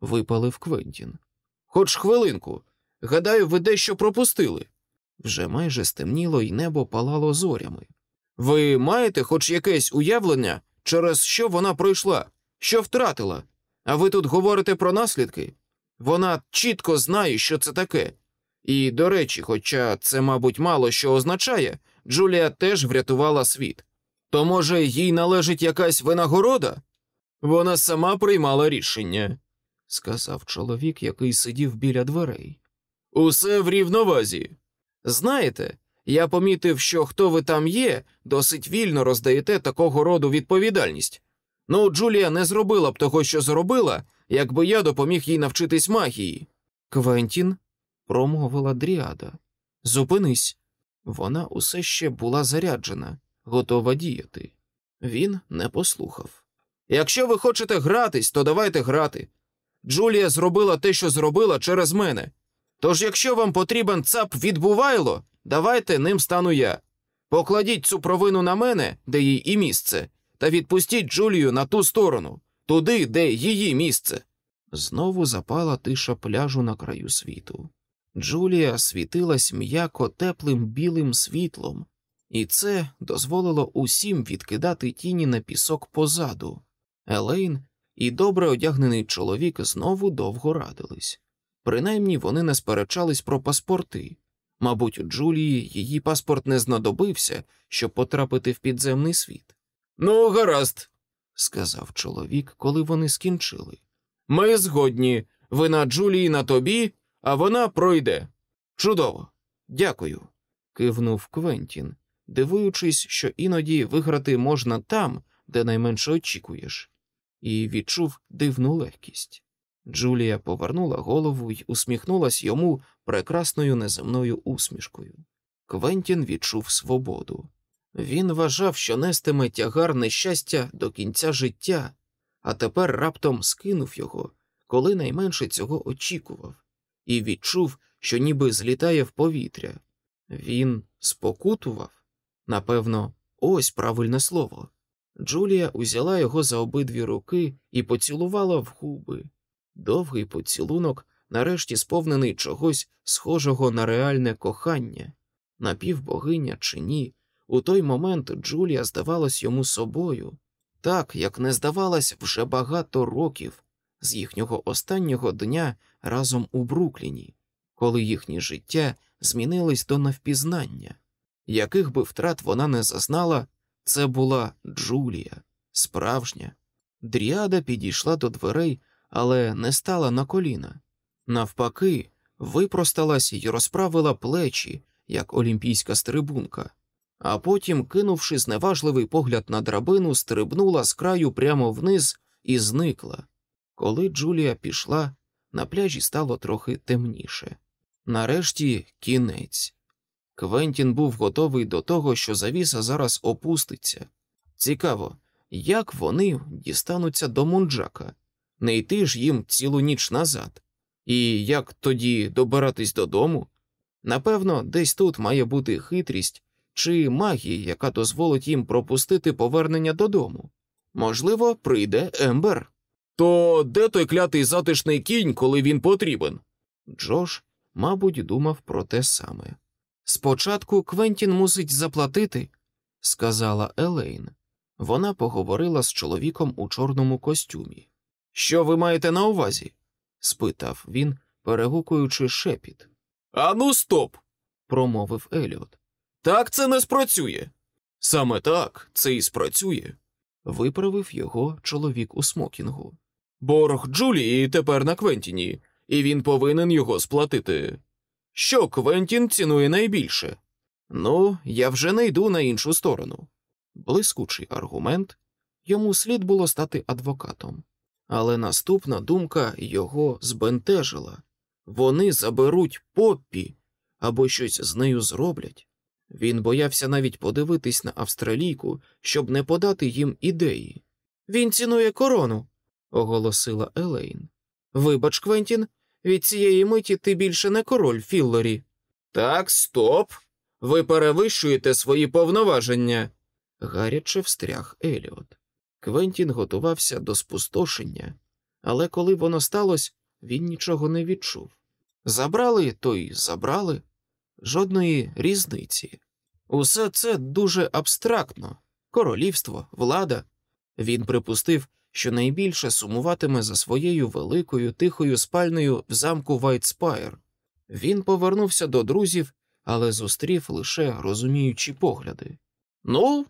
випалив Квентін. Хоч хвилинку. Гадаю, ви дещо пропустили. Вже майже стемніло і небо палало зорями. Ви маєте хоч якесь уявлення, через що вона пройшла, що втратила, а ви тут говорите про наслідки? Вона чітко знає, що це таке. І, до речі, хоча це, мабуть, мало що означає, Джулія теж врятувала світ. То, може, їй належить якась винагорода? Вона сама приймала рішення, сказав чоловік, який сидів біля дверей. Усе в рівновазі. Знаєте, я помітив, що хто ви там є, досить вільно роздаєте такого роду відповідальність. Ну, Джулія не зробила б того, що зробила, якби я допоміг їй навчитись магії. Квентін, промовила Дріада. Зупинись. Вона усе ще була заряджена, готова діяти. Він не послухав. Якщо ви хочете гратись, то давайте грати. Джулія зробила те, що зробила через мене. Тож, якщо вам потрібен цап відбувайло, давайте ним стану я. Покладіть цю провину на мене, де їй і місце, та відпустіть Джулію на ту сторону, туди, де її місце. Знову запала тиша пляжу на краю світу. Джулія світилась м'яко теплим білим світлом, і це дозволило усім відкидати тіні на пісок позаду. Елейн і добре одягнений чоловік знову довго радились. Принаймні вони не сперечались про паспорти. Мабуть, Джулії її паспорт не знадобився, щоб потрапити в підземний світ. Ну, гаразд, сказав чоловік, коли вони скінчили. Ми згодні. Вина Джулії на тобі, а вона пройде. Чудово, дякую. кивнув Квентін, дивуючись, що іноді виграти можна там, де найменше очікуєш, і відчув дивну легкість. Джулія повернула голову й усміхнулась йому прекрасною неземною усмішкою. Квентін відчув свободу. Він вважав, що нестиме тягар нещастя до кінця життя, а тепер раптом скинув його, коли найменше цього очікував, і відчув, що ніби злітає в повітря. Він спокутував? Напевно, ось правильне слово. Джулія узяла його за обидві руки і поцілувала в губи. Довгий поцілунок, нарешті сповнений чогось схожого на реальне кохання, напівбогиня чи ні. У той момент Джулія здавалась йому собою, так як не здавалась вже багато років, з їхнього останнього дня разом у Брукліні, коли їхнє життя змінилось до навпізнання. Яких би втрат вона не зазнала, це була Джулія, справжня. Дріада підійшла до дверей, але не стала на коліна. Навпаки, випросталась і розправила плечі, як олімпійська стрибунка, а потім, кинувши зневажливий погляд на драбину, стрибнула з краю прямо вниз і зникла. Коли Джулія пішла, на пляжі стало трохи темніше. Нарешті кінець. Квентін був готовий до того, що завіса зараз опуститься. Цікаво, як вони дістануться до Мунджака, не йти ж їм цілу ніч назад. І як тоді добиратись додому? Напевно, десь тут має бути хитрість чи магія, яка дозволить їм пропустити повернення додому. Можливо, прийде Ембер. То де той клятий затишний кінь, коли він потрібен? Джош, мабуть, думав про те саме. Спочатку Квентін мусить заплатити, сказала Елейн. Вона поговорила з чоловіком у чорному костюмі. Що ви маєте на увазі? спитав він, перегукуючи шепіт. Ану, стоп. промовив Еліот. Так це не спрацює. Саме так це і спрацює, виправив його чоловік у смокінгу. Борг Джулії тепер на Квентіні, і він повинен його сплатити. Що Квентін цінує найбільше? Ну, я вже не йду на іншу сторону. Блискучий аргумент йому слід було стати адвокатом. Але наступна думка його збентежила вони заберуть Поппі або щось з нею зроблять. Він боявся навіть подивитись на австралійку, щоб не подати їм ідеї. Він цінує корону, оголосила Елейн. Вибач, Квентін, від цієї миті ти більше не король Філлорі. Так, стоп. Ви перевищуєте свої повноваження. Гаряче встряг Еліот. Квентін готувався до спустошення, але коли воно сталося, він нічого не відчув. Забрали, то й забрали, жодної різниці. Усе це дуже абстрактно королівство, влада. Він припустив, що найбільше сумуватиме за своєю великою тихою спальнею в замку Вайтспайр. Він повернувся до друзів, але зустрів лише розуміючі погляди. Ну,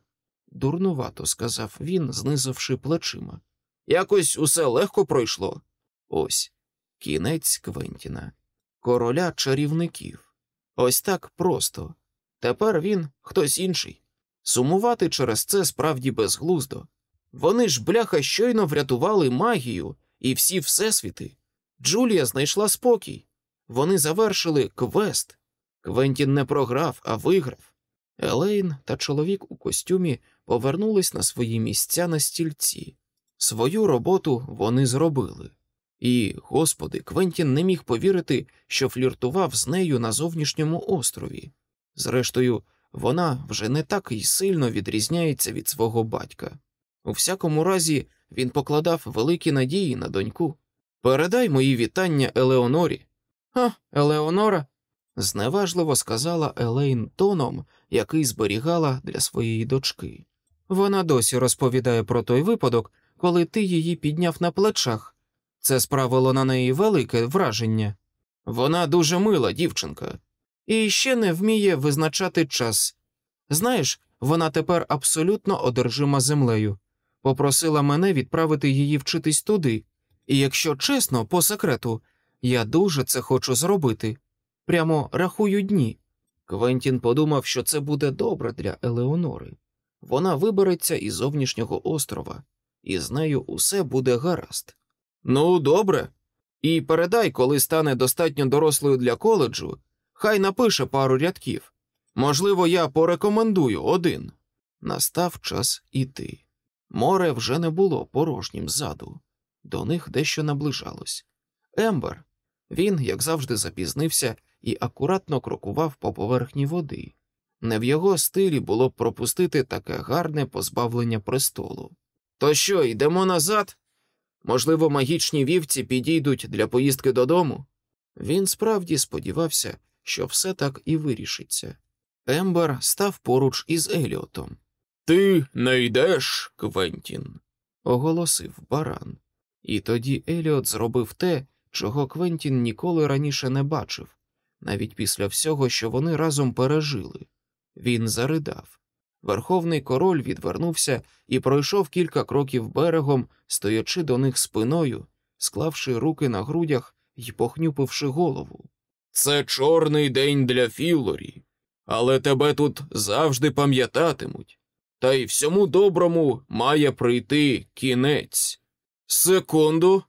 дурнувато сказав він, знизивши плечима. Якось усе легко пройшло. Ось кінець Квентіна, короля чарівників. Ось так просто. Тепер він хтось інший. Сумувати через це справді безглуздо. Вони ж, бляха, щойно врятували магію і всі всесвіти. Джулія знайшла спокій. Вони завершили квест. Квентін не програв, а виграв. Елейн та чоловік у костюмі повернулись на свої місця на стільці. Свою роботу вони зробили. І, господи, Квентін не міг повірити, що фліртував з нею на зовнішньому острові. Зрештою, вона вже не так і сильно відрізняється від свого батька. У всякому разі, він покладав великі надії на доньку. Передай мої вітання Елеонорі. А, Елеонора, зневажливо сказала Елейн тоном, який зберігала для своєї дочки. Вона досі розповідає про той випадок, коли ти її підняв на плечах. Це справило на неї велике враження. Вона дуже мила дівчинка, і ще не вміє визначати час. Знаєш, вона тепер абсолютно одержима землею, попросила мене відправити її вчитись туди, і якщо чесно, по секрету, я дуже це хочу зробити. Прямо рахую дні. Квентін подумав, що це буде добре для Елеонори. Вона вибереться із зовнішнього острова, і з нею усе буде гаразд. Ну, добре. І передай, коли стане достатньо дорослою для коледжу, хай напише пару рядків. Можливо, я порекомендую один. Настав час іти. Море вже не було порожнім ззаду, до них дещо наближалось. Ембер, він, як завжди, запізнився і акуратно крокував по поверхні води. Не в його стилі було б пропустити таке гарне позбавлення престолу. То що, йдемо назад? Можливо, магічні вівці підійдуть для поїздки додому? Він справді сподівався, що все так і вирішиться. Ембер став поруч із Еліотом. Ти не йдеш, Квентін, оголосив баран. І тоді Еліот зробив те, чого Квентін ніколи раніше не бачив, навіть після всього, що вони разом пережили. Він заридав. Верховний король відвернувся і пройшов кілька кроків берегом, стоячи до них спиною, склавши руки на грудях і похнюпивши голову. Це чорний день для Філорі, але тебе тут завжди пам'ятатимуть. Та й всьому доброму має прийти кінець. Секунду.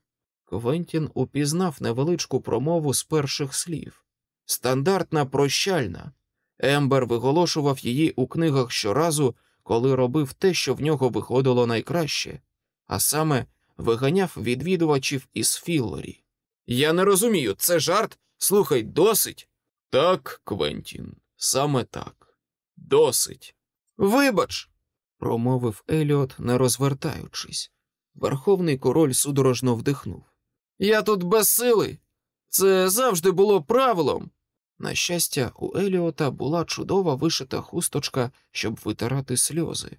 Квентін упізнав невеличку промову з перших слів. Стандартна прощальна. Ембер виголошував її у книгах щоразу, коли робив те, що в нього виходило найкраще, а саме виганяв відвідувачів із Філлорі. Я не розумію, це жарт? Слухай, досить. Так, Квентін, саме так. Досить. Вибач, промовив Еліот, не розвертаючись. Верховний король судорожно вдихнув. Я тут без сили. Це завжди було правилом. На щастя, у Еліота була чудова вишита хусточка, щоб витирати сльози.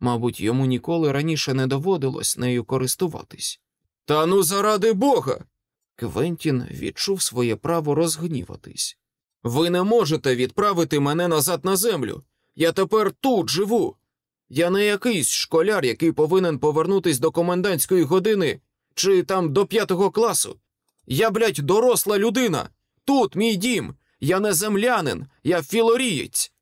Мабуть, йому ніколи раніше не доводилось нею користуватись. Та ну, заради бога. Квентін відчув своє право розгніватись. Ви не можете відправити мене назад на землю. Я тепер тут живу. Я не якийсь школяр, який повинен повернутись до комендантської години чи там до п'ятого класу. Я, блядь, доросла людина. Тут мій дім. Я не землянин, я філорієць.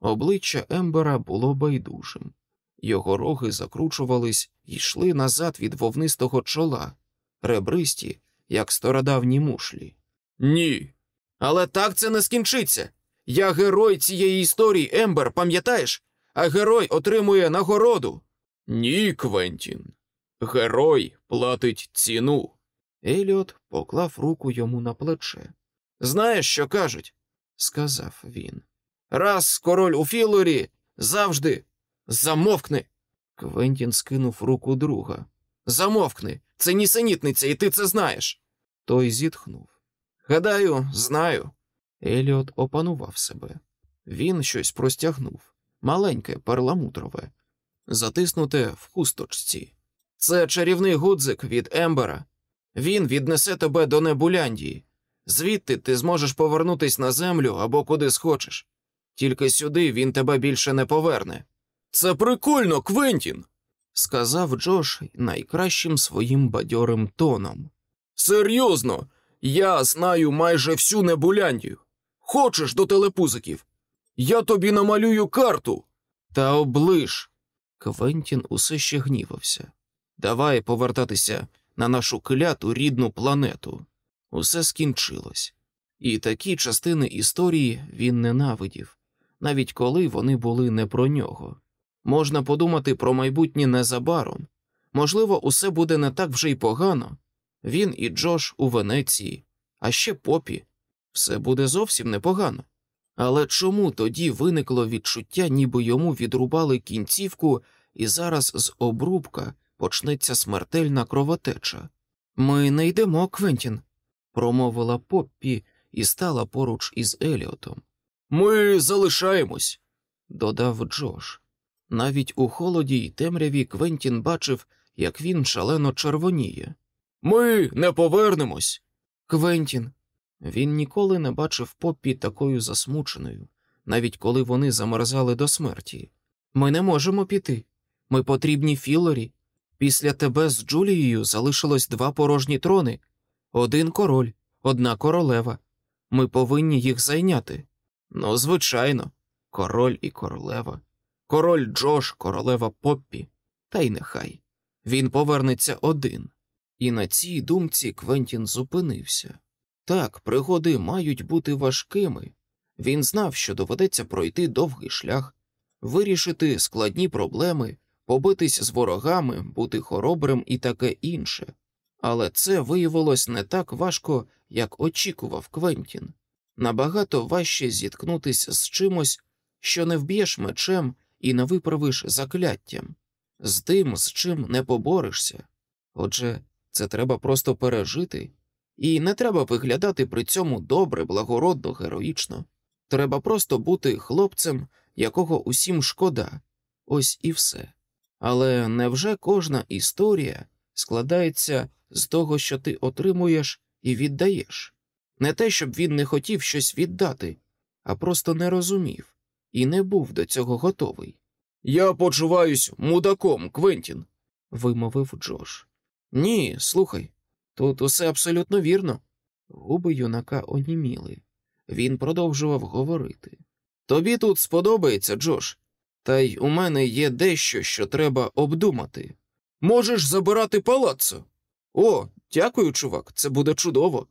Обличчя Ембера було байдужим. Його роги закручувались і йшли назад від вовнистого чола, ребристі, як стародавні мушлі. Ні. Але так це не скінчиться. Я герой цієї історії, Ембер, пам'ятаєш? А герой отримує нагороду. Ні, Квентін. Герой платить ціну. Еліот поклав руку йому на плече. Знаєш, що кажуть? сказав він. Раз король у Філорі завжди замовкни. Квентін скинув руку друга. Замовкни, це нісенітниця, і ти це знаєш. Той зітхнув. Гадаю, знаю. Еліот опанував себе. Він щось простягнув маленьке, перламутрове, затиснуте в хусточці. Це чарівний гудзик від Ембера. Він віднесе тебе до Небуляндії. Звідти ти зможеш повернутись на землю або куди схочеш. Тільки сюди він тебе більше не поверне. Це прикольно, Квентін, сказав Джош найкращим своїм бадьорим тоном. Серйозно, я знаю майже всю Небуляндію. Хочеш до телепузиків? Я тобі намалюю карту. Та оближ. Квентін усе ще гнівався. Давай повертатися на нашу кляту рідну планету. Усе скінчилось, і такі частини історії він ненавидів, навіть коли вони були не про нього. Можна подумати про майбутнє незабаром. Можливо, усе буде не так вже й погано. Він і Джош у Венеції, а ще попі. Все буде зовсім непогано. Але чому тоді виникло відчуття, ніби йому відрубали кінцівку, і зараз з обрубка почнеться смертельна кровотеча? Ми не йдемо, Квентін, промовила Поппі і стала поруч із Еліотом. Ми залишаємось, додав Джош. Навіть у холоді й темряві Квентін бачив, як він шалено червоніє. Ми не повернемось. Квентін. Він ніколи не бачив Поппі такою засмученою, навіть коли вони замерзали до смерті. Ми не можемо піти. Ми потрібні Філорі. Після тебе з Джулією залишилось два порожні трони один король, одна королева. Ми повинні їх зайняти. Ну, звичайно, король і королева. Король Джош, королева Поппі. Та й нехай. Він повернеться один. І на цій думці Квентін зупинився. Так, пригоди мають бути важкими. Він знав, що доведеться пройти довгий шлях, вирішити складні проблеми, побитись з ворогами, бути хоробрим і таке інше. Але це виявилось не так важко, як очікував Квентін. Набагато важче зіткнутися з чимось, що не вб'єш мечем і не виправиш закляттям, з тим, з чим не поборишся. Отже, це треба просто пережити, і не треба виглядати при цьому добре, благородно, героїчно. Треба просто бути хлопцем, якого усім шкода, ось і все. Але невже кожна історія складається з того, що ти отримуєш і віддаєш. Не те, щоб він не хотів щось віддати, а просто не розумів і не був до цього готовий. Я почуваюсь мудаком, Квентін, вимовив Джош. Ні, слухай, тут усе абсолютно вірно. Губи юнака оніміли. Він продовжував говорити. Тобі тут сподобається, Джош, та й у мене є дещо, що треба обдумати. Можеш забирати палаццо. О, дякую, чувак, це буде чудово.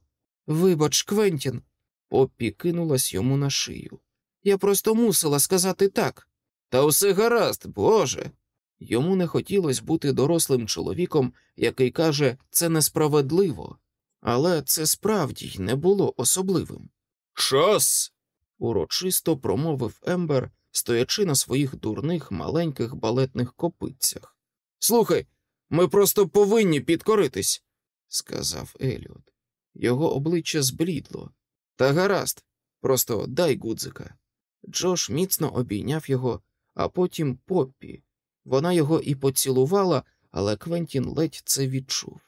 Вибач, Квентін, Поппі кинулась йому на шию. Я просто мусила сказати так. Та усе гаразд, Боже. Йому не хотілося бути дорослим чоловіком, який каже, це несправедливо, але це справді й не було особливим. Час. урочисто промовив Ембер, стоячи на своїх дурних маленьких балетних копитцях. Слухай, ми просто повинні підкоритись, сказав Еліот. Його обличчя зблідло. Та гаразд, просто дай гудзика. Джош міцно обійняв його, а потім Поппі. Вона його і поцілувала, але Квентін ледь це відчув.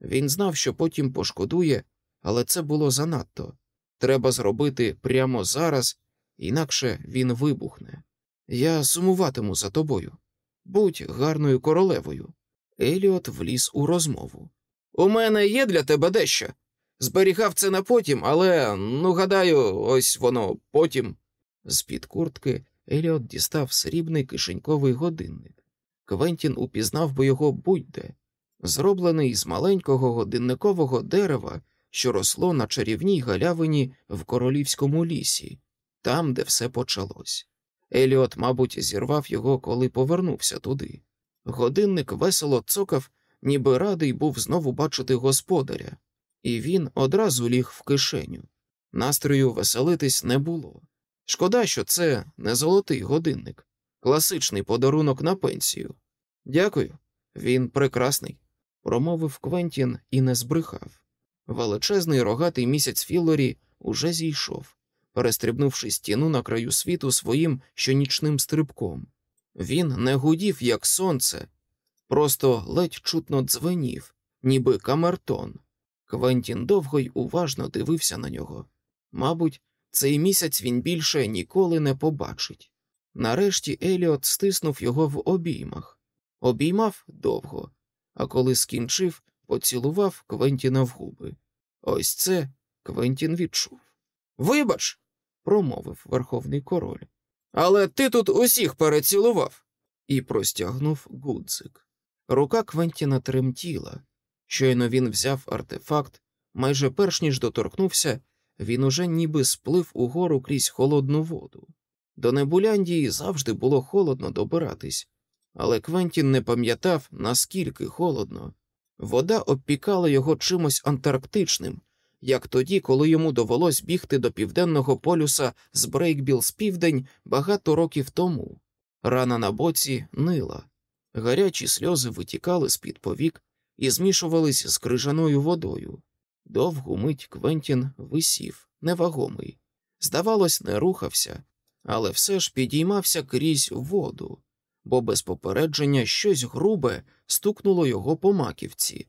Він знав, що потім пошкодує, але це було занадто. Треба зробити прямо зараз, інакше він вибухне. Я сумуватиму за тобою. Будь гарною королевою. Еліот вліз у розмову. У мене є для тебе дещо. Зберігав це на потім, але, ну, гадаю, ось воно потім. З під куртки Еліот дістав срібний кишеньковий годинник. Квентін упізнав би його будь-де, зроблений з маленького годинникового дерева, що росло на чарівній галявині в королівському лісі, там, де все почалось. Еліот, мабуть, зірвав його, коли повернувся туди. Годинник весело цокав, ніби радий був знову бачити господаря, і він одразу ліг в кишеню. Настрою веселитись не було. Шкода, що це не золотий годинник, класичний подарунок на пенсію. Дякую, він прекрасний, промовив Квентін і не збрехав. Величезний рогатий місяць Філорі уже зійшов, перестрибнувши стіну на краю світу своїм щонічним стрибком. Він не гудів, як сонце, просто ледь чутно дзвенів, ніби камертон. Квентін довго й уважно дивився на нього. Мабуть, цей місяць він більше ніколи не побачить. Нарешті Еліот стиснув його в обіймах, обіймав довго, а коли скінчив, поцілував Квентіна в губи. Ось це Квентін відчув. Вибач, промовив верховний король. Але ти тут усіх перецілував. І простягнув гудзик. Рука Квентіна тремтіла. Щойно він взяв артефакт, майже перш ніж доторкнувся, він уже ніби сплив угору крізь холодну воду. До Небуляндії завжди було холодно добиратись, але Квентін не пам'ятав, наскільки холодно. Вода обпікала його чимось антарктичним, як тоді, коли йому довелось бігти до південного полюса з Брейкбіл з південь багато років тому. Рана на боці нила, гарячі сльози витікали з під повік і змішувались з крижаною водою. Довгу мить Квентін висів, невагомий. Здавалось, не рухався, але все ж підіймався крізь воду, бо без попередження щось грубе стукнуло його по маківці,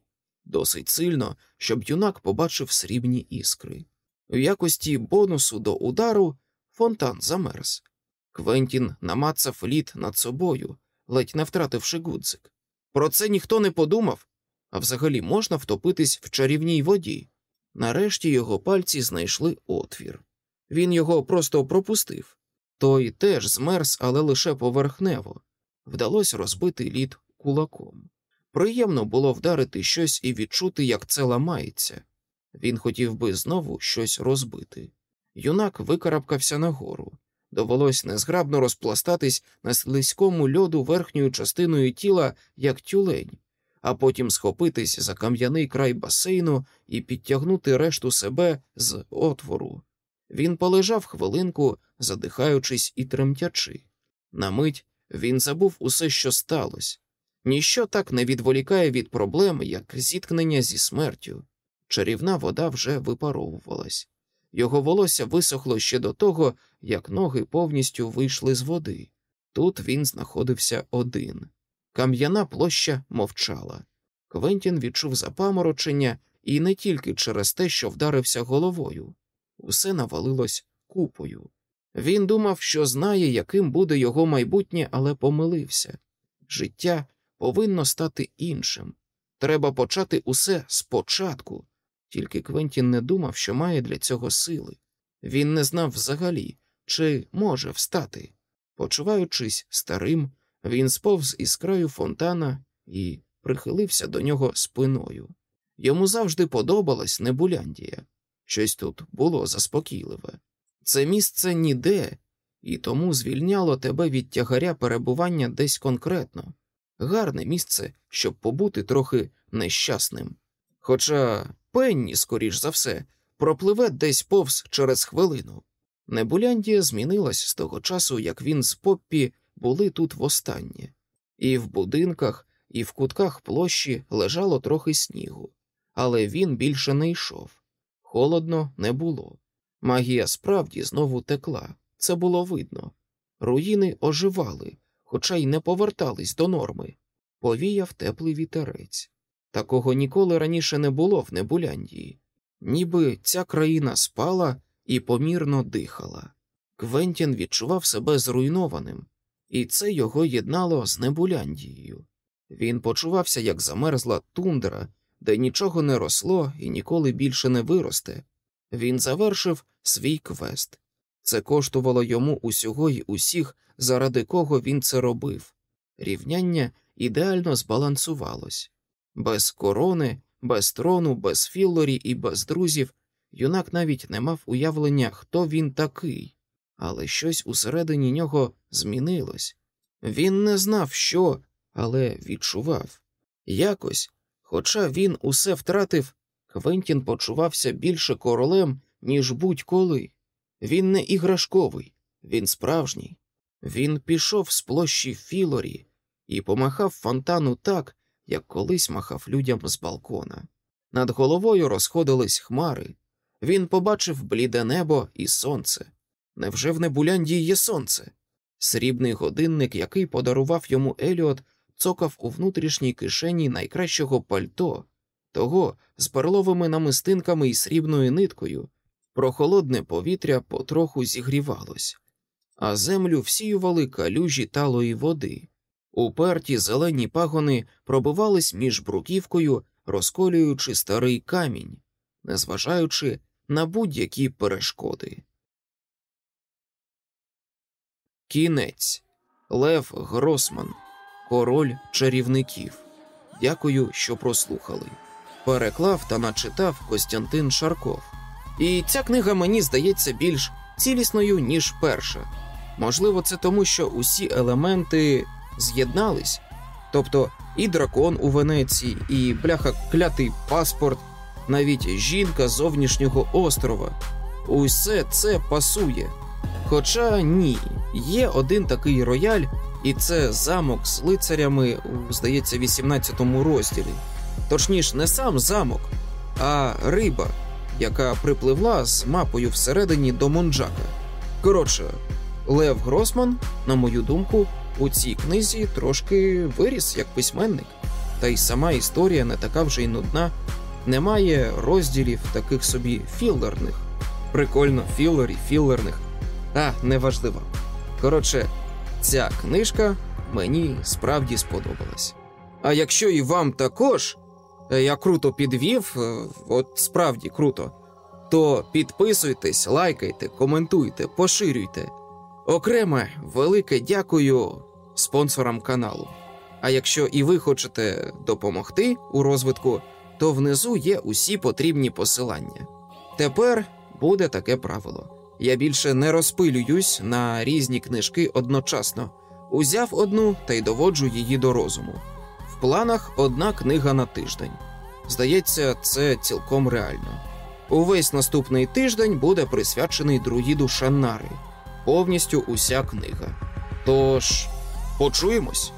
досить сильно, щоб юнак побачив срібні іскри. У якості бонусу до удару фонтан замерз. Квентін намацав лід над собою, ледь не втративши гудзик. Про це ніхто не подумав, а взагалі можна втопитись в чарівній воді. Нарешті його пальці знайшли отвір. Він його просто пропустив. Той теж змерз, але лише поверхнево. Вдалося розбити лід кулаком. Приємно було вдарити щось і відчути, як це ламається. Він хотів би знову щось розбити. Юнак викарабкався нагору. Довелось незграбно розпластатись на слизькому льоду верхньою частиною тіла, як тюлень, а потім схопитись за кам'яний край басейну і підтягнути решту себе з отвору. Він полежав хвилинку, задихаючись і тремтячи. На мить він забув усе, що сталося. Ніщо так не відволікає від проблем, як зіткнення зі смертю. Чарівна вода вже випаровувалась. Його волосся висохло ще до того, як ноги повністю вийшли з води. Тут він знаходився один. Кам'яна площа мовчала. Квентін відчув запаморочення і не тільки через те, що вдарився головою, усе навалилось купою. Він думав, що знає, яким буде його майбутнє, але помилився. Життя повинно стати іншим. Треба почати усе спочатку. Тільки Квентін не думав, що має для цього сили. Він не знав взагалі, чи може встати. Почуваючись старим, він сповз із краю фонтана і прихилився до нього спиною. Йому завжди подобалась Небуляндія. Щось тут було заспокійливе. Це місце ніде, і тому звільняло тебе від тягаря перебування десь конкретно, гарне місце, щоб побути трохи нещасним. Хоча Пенні, скоріш за все, пропливе десь повз через хвилину. Небуляндія змінилась з того часу, як він з Поппі були тут востаннє, і в будинках, і в кутках площі лежало трохи снігу, але він більше не йшов. Холодно не було. Магія справді знову текла, це було видно. Руїни оживали, хоча й не повертались до норми. Повіяв теплий вітерець. Такого ніколи раніше не було в Небуляндії, ніби ця країна спала і помірно дихала. Квентін відчував себе зруйнованим, і це його єднало з Небуляндією. Він почувався як замерзла тундра, де нічого не росло і ніколи більше не виросте. Він завершив свій квест. Це коштувало йому усього й усіх, заради кого він це робив. Рівняння ідеально збалансувалось. Без корони, без трону, без Філлорі і без друзів юнак навіть не мав уявлення, хто він такий, але щось усередині нього змінилось. Він не знав, що, але відчував. Якось, хоча він усе втратив, Квентін почувався більше королем, ніж будь-коли. Він не іграшковий, він справжній. Він пішов з площі Філорі і помахав фонтану так, як колись махав людям з балкона. Над головою розходились хмари. Він побачив бліде небо і сонце. Невже в Небуляндії є сонце? Срібний годинник, який подарував йому Еліот, цокав у внутрішній кишені найкращого пальто, того з перловими намистинками і срібною ниткою. Прохолодне повітря потроху зігрівалось, а землю всіювали калюжі талої води. Уперті зелені пагони пробивались між бруківкою, розколюючи старий камінь, незважаючи на будь-які перешкоди. Кінець Лев Гросман, Король чарівників. Дякую, що прослухали. Переклав та начитав Костянтин Шарков. І ця книга мені здається більш цілісною, ніж перша. Можливо, це тому, що усі елементи з'єднались. Тобто і дракон у Венеції, і бляха клятий паспорт, навіть жінка зовнішнього острова. Усе це пасує. Хоча ні, є один такий рояль, і це замок з лицарями здається, 18 розділі. Точніше, не сам замок, а риба, яка припливла з мапою всередині до Монджака. Коротше, Лев Гросман, на мою думку, у цій книзі трошки виріс як письменник, та й сама історія не така вже й нудна, немає розділів таких собі філерних. Прикольно, філері, філерних. А, неважливо. Коротше, ця книжка мені справді сподобалась. А якщо і вам також я круто підвів, е, от справді круто, то підписуйтесь, лайкайте, коментуйте, поширюйте. Окреме велике дякую спонсорам каналу. А якщо і ви хочете допомогти у розвитку, то внизу є усі потрібні посилання. Тепер буде таке правило. Я більше не розпилююсь на різні книжки одночасно, узяв одну та й доводжу її до розуму. В планах одна книга на тиждень. Здається, це цілком реально. Увесь наступний тиждень буде присвячений друїду Шаннари, повністю уся книга. Тож, почуємось.